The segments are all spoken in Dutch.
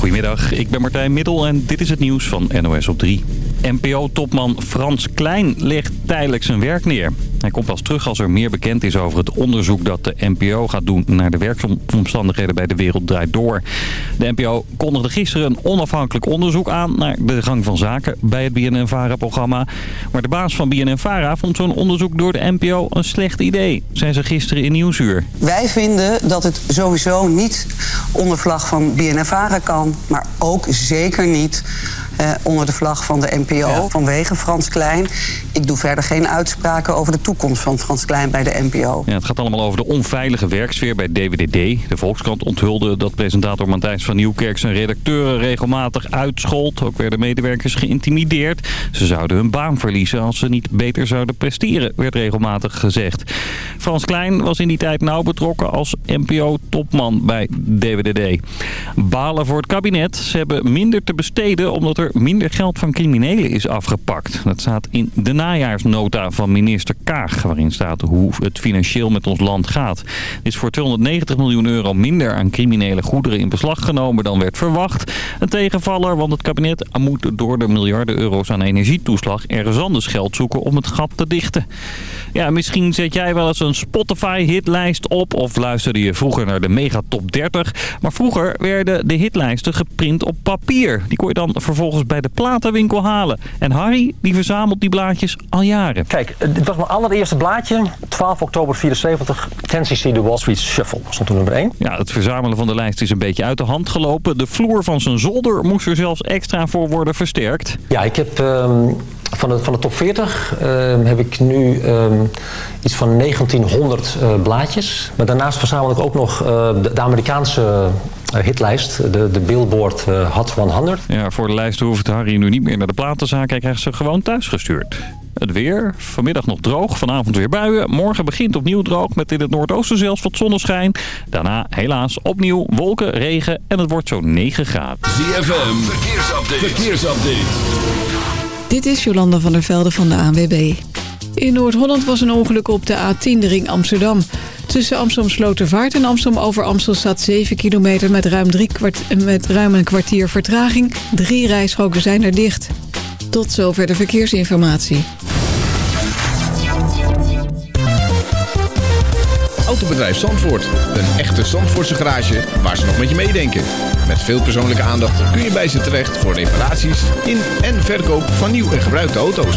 Goedemiddag, ik ben Martijn Middel en dit is het nieuws van NOS op 3. NPO-topman Frans Klein legt tijdelijk zijn werk neer. Hij komt pas terug als er meer bekend is over het onderzoek dat de NPO gaat doen naar de werkomstandigheden bij De Wereld Draait Door. De NPO kondigde gisteren een onafhankelijk onderzoek aan naar de gang van zaken bij het BNN-VARA-programma. Maar de baas van BNN-VARA vond zo'n onderzoek door de NPO een slecht idee, zei ze gisteren in Nieuwsuur. Wij vinden dat het sowieso niet onder vlag van BNN-VARA kan, maar ook zeker niet eh, onder de vlag van de NPO vanwege Frans Klein. Ik doe verder geen uitspraken over de toekomst van Frans Klein bij de NPO. Ja, het gaat allemaal over de onveilige werksfeer bij DWDD. De Volkskrant onthulde dat presentator Matthijs van Nieuwkerk zijn redacteuren regelmatig uitschold. Ook werden medewerkers geïntimideerd. Ze zouden hun baan verliezen als ze niet beter zouden presteren, werd regelmatig gezegd. Frans Klein was in die tijd nauw betrokken als NPO-topman bij DWDD. Balen voor het kabinet. Ze hebben minder te besteden omdat er minder geld van criminelen is afgepakt. Dat staat in de najaarsnota van minister Kaag, waarin staat hoe het financieel met ons land gaat. Er is voor 290 miljoen euro minder aan criminele goederen in beslag genomen dan werd verwacht. Een tegenvaller, want het kabinet moet door de miljarden euro's aan energietoeslag ergens anders geld zoeken om het gat te dichten. Ja, misschien zet jij wel eens een Spotify-hitlijst op of luisterde je vroeger naar de Mega Top 30. Maar vroeger werden de hitlijsten geprint op papier. Die kon je dan vervolgens bij de platenwinkel halen. En Harry, die verzamelt die blaadjes al jaren. Kijk, dit was mijn allereerste blaadje. 12 oktober 74, 10cc de Wall Street Shuffle. stond toen nummer 1. Ja, het verzamelen van de lijst is een beetje uit de hand gelopen. De vloer van zijn zolder moest er zelfs extra voor worden versterkt. Ja, ik heb... ehm, van de, van de top 40 ehm, heb ik nu ehm, iets van 1900 eh, blaadjes. Maar daarnaast verzamel ik ook nog eh, de, de Amerikaanse hitlijst. De, de Billboard eh, Hot 100. Ja, voor de lijst hoeft Harry nu niet meer naar de platenzaak. Hij krijgt ze gewoon thuis gestuurd. Het weer, vanmiddag nog droog, vanavond weer buien. Morgen begint opnieuw droog met in het noordoosten zelfs wat zonneschijn. Daarna helaas opnieuw wolken, regen en het wordt zo'n 9 graden. ZFM, verkeersupdate. verkeersupdate. Dit is Jolanda van der Velde van de ANWB. In Noord-Holland was een ongeluk op de A10, de ring Amsterdam. Tussen Amsterdam Slotervaart en Amsterdam over Amstel staat 7 kilometer met ruim, drie kwart, met ruim een kwartier vertraging. Drie rijstroken zijn er dicht. Tot zover de verkeersinformatie. Autobedrijf Zandvoort. Een echte Zandvoortse garage waar ze nog met je meedenken. Met veel persoonlijke aandacht kun je bij ze terecht voor reparaties in en verkoop van nieuw en gebruikte auto's.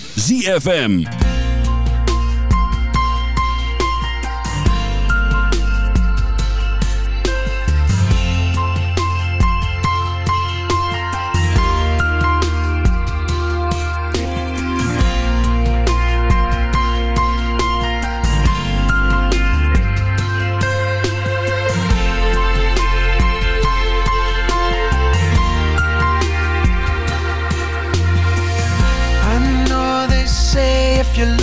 ZFM.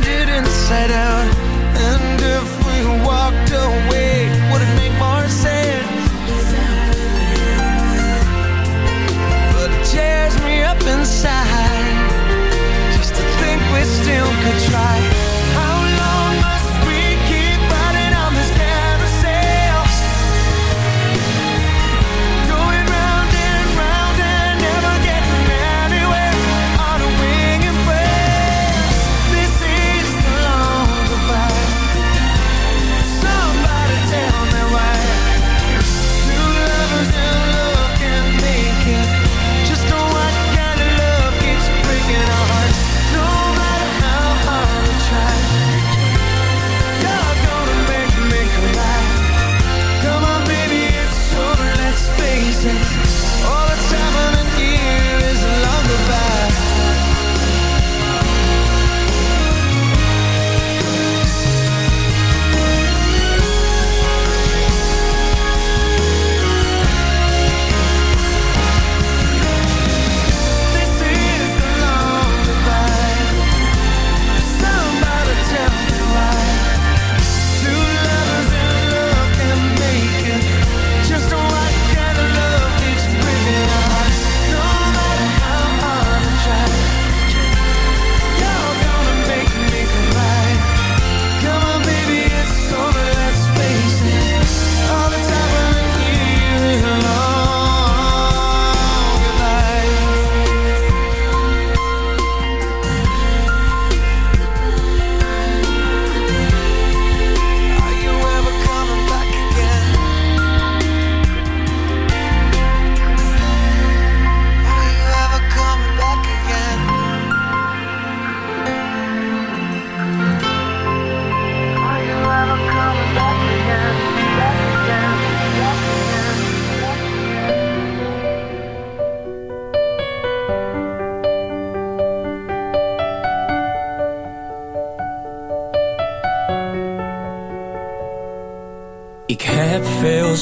turned it inside out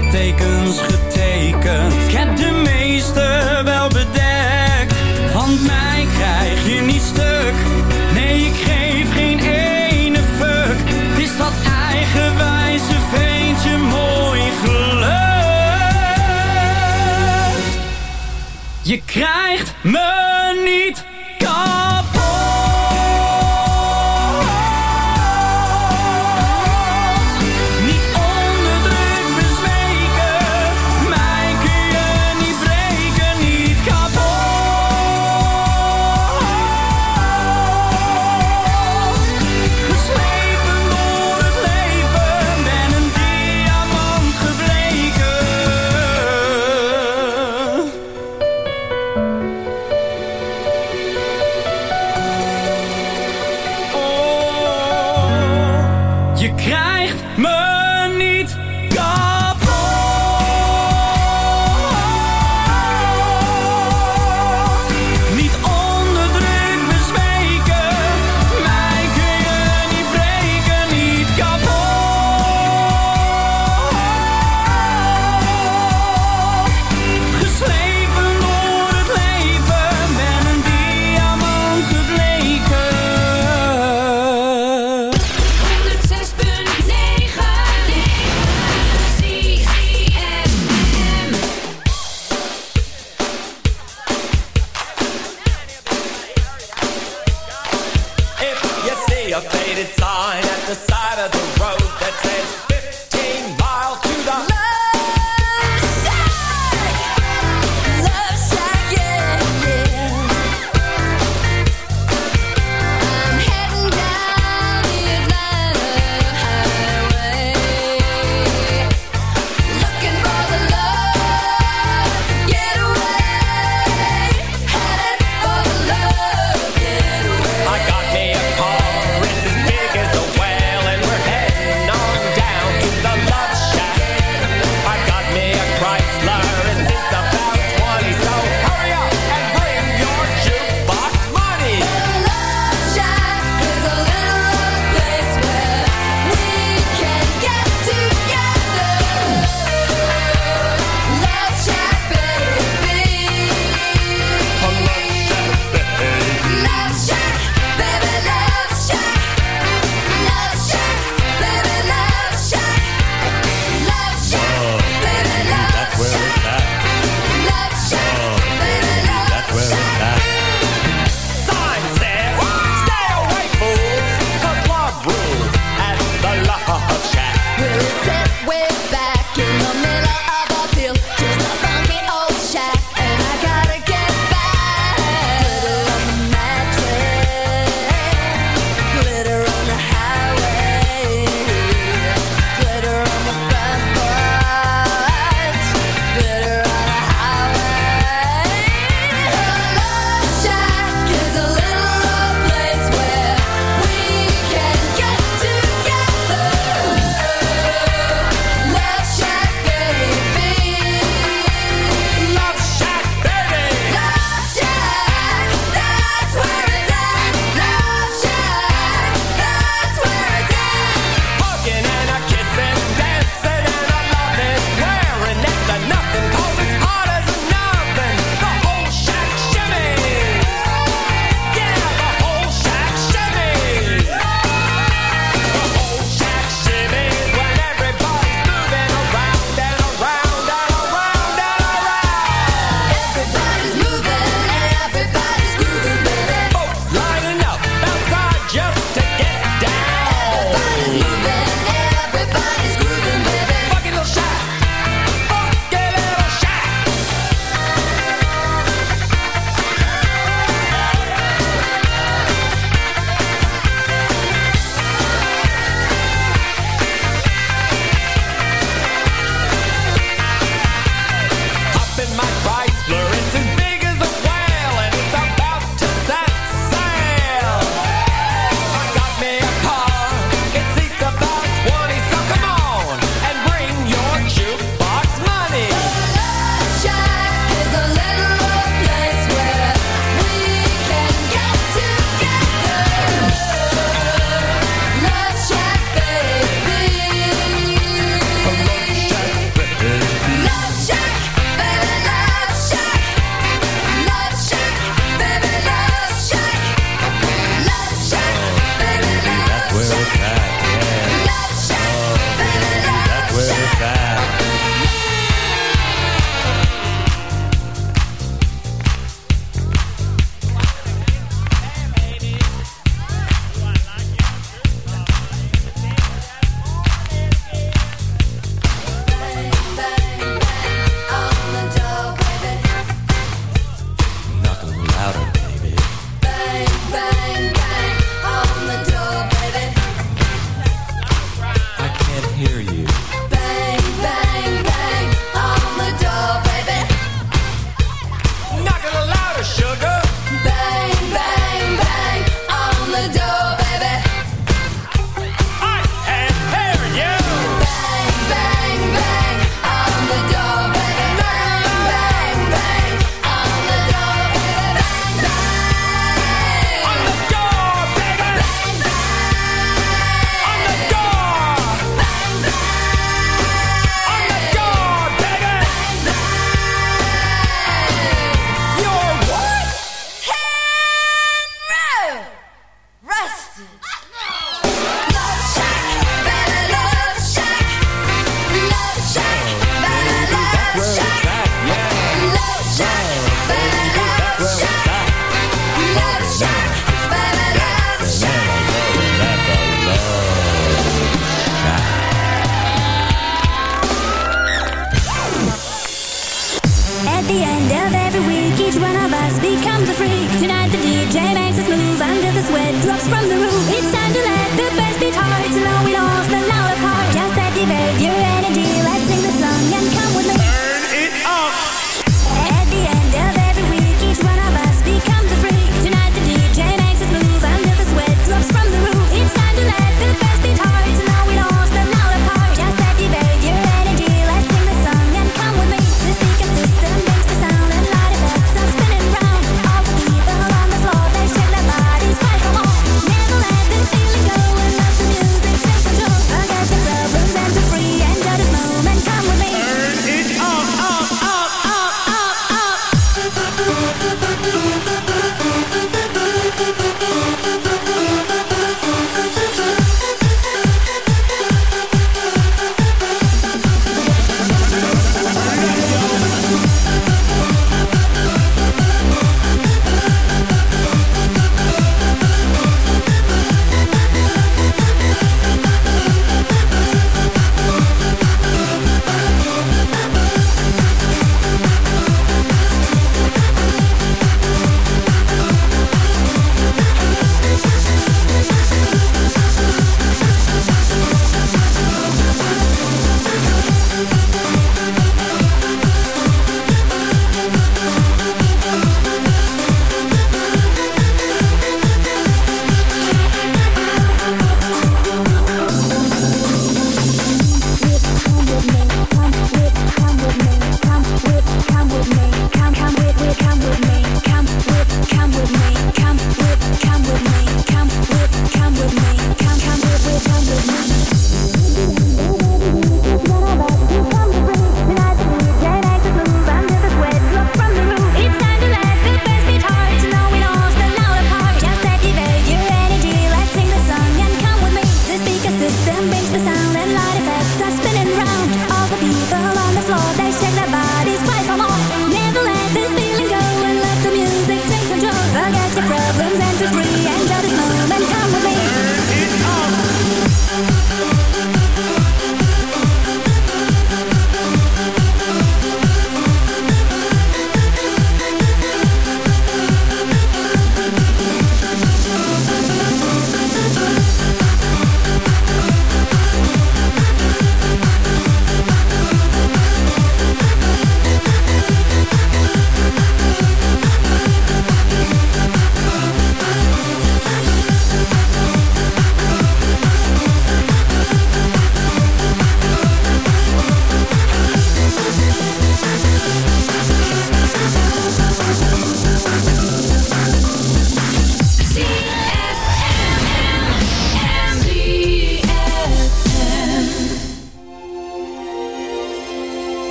littekens getekend. Ik heb de meeste wel bedekt, want mij krijg je niet stuk. Nee, ik geef geen ene fuck. Het is dat eigenwijze veentje mooi geluk. Je krijgt me.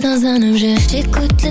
dans un objet. J'écoute les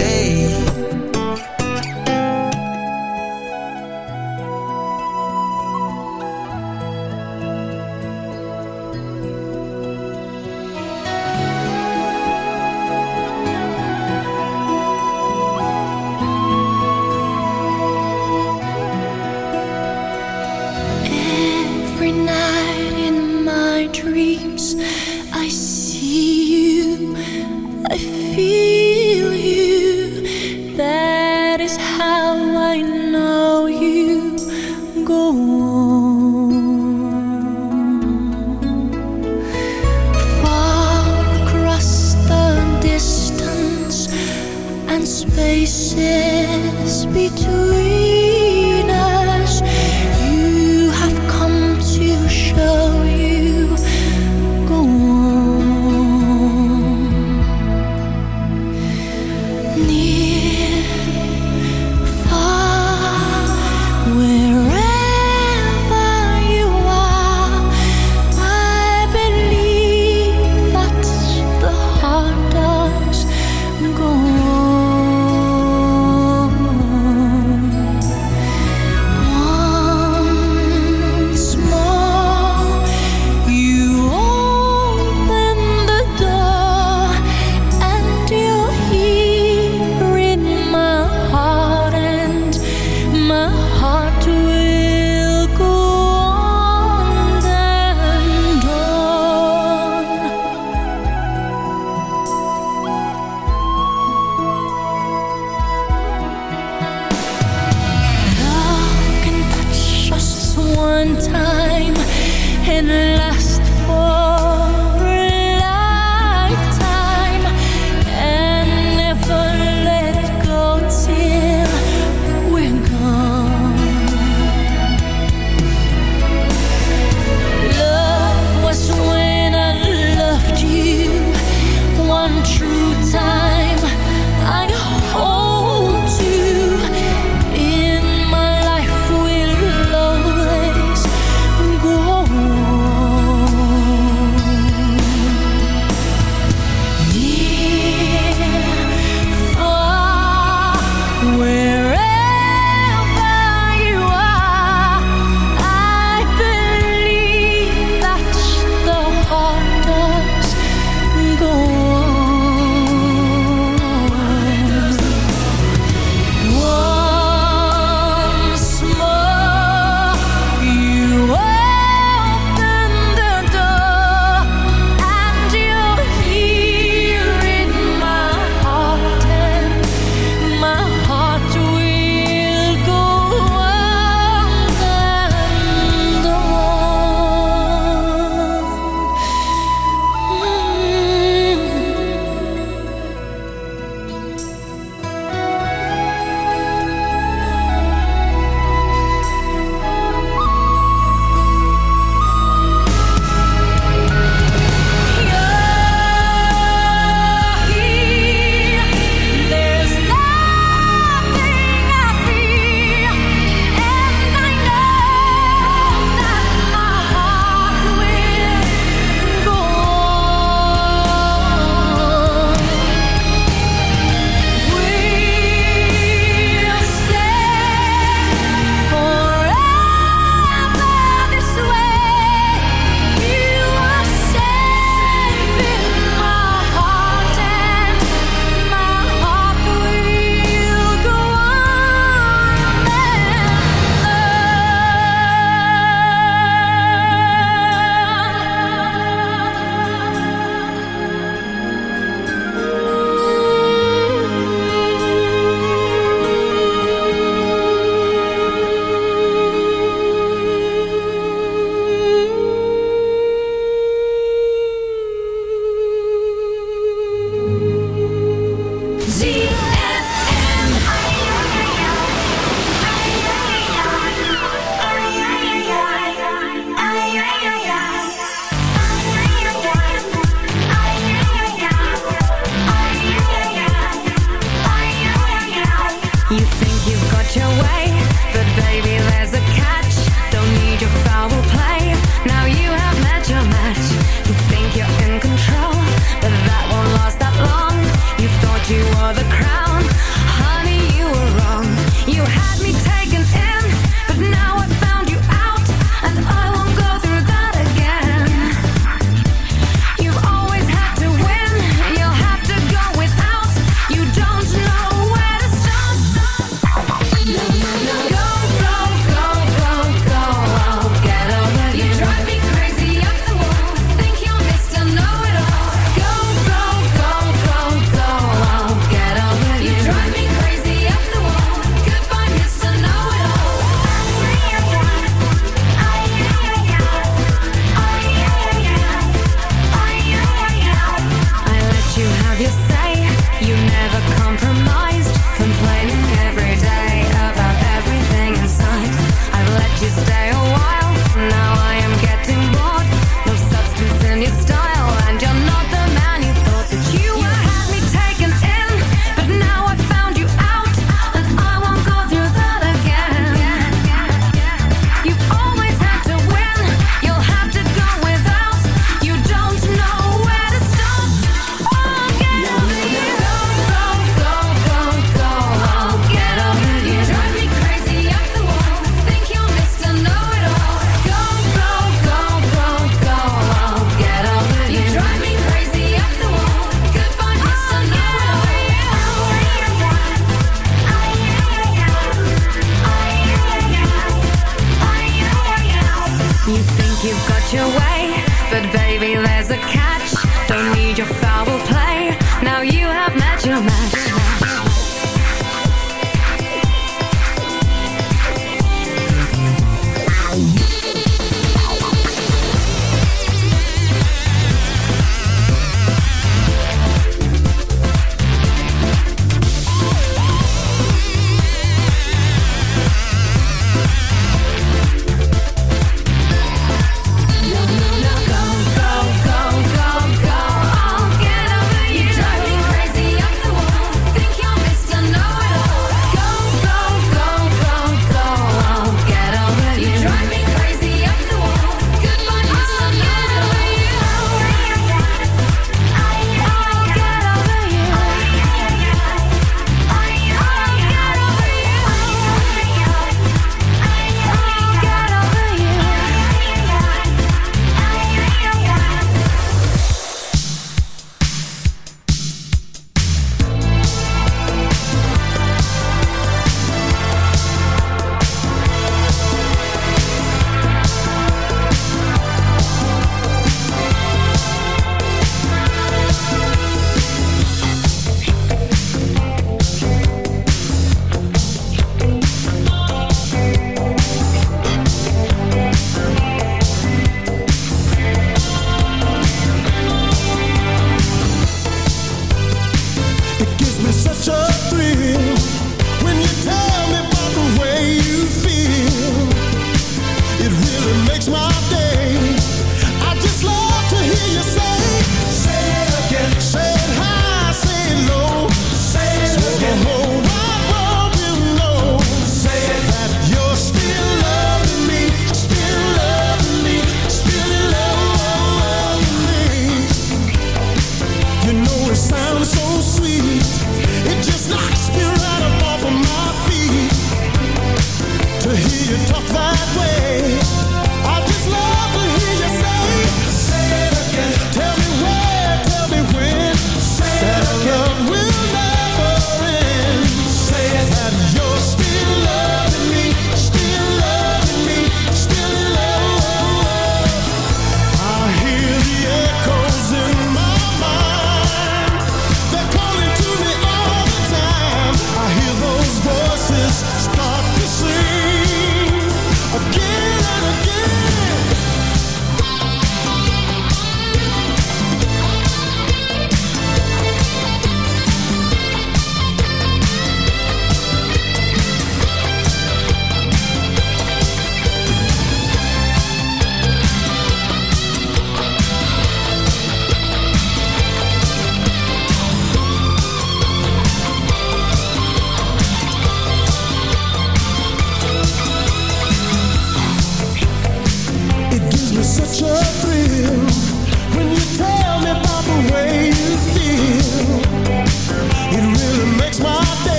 Night in my dreams, I see you, I feel you. That is how I know you go on. Far across the distance and spaces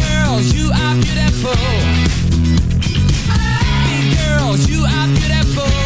girls, you are beautiful. Big girls, you are beautiful.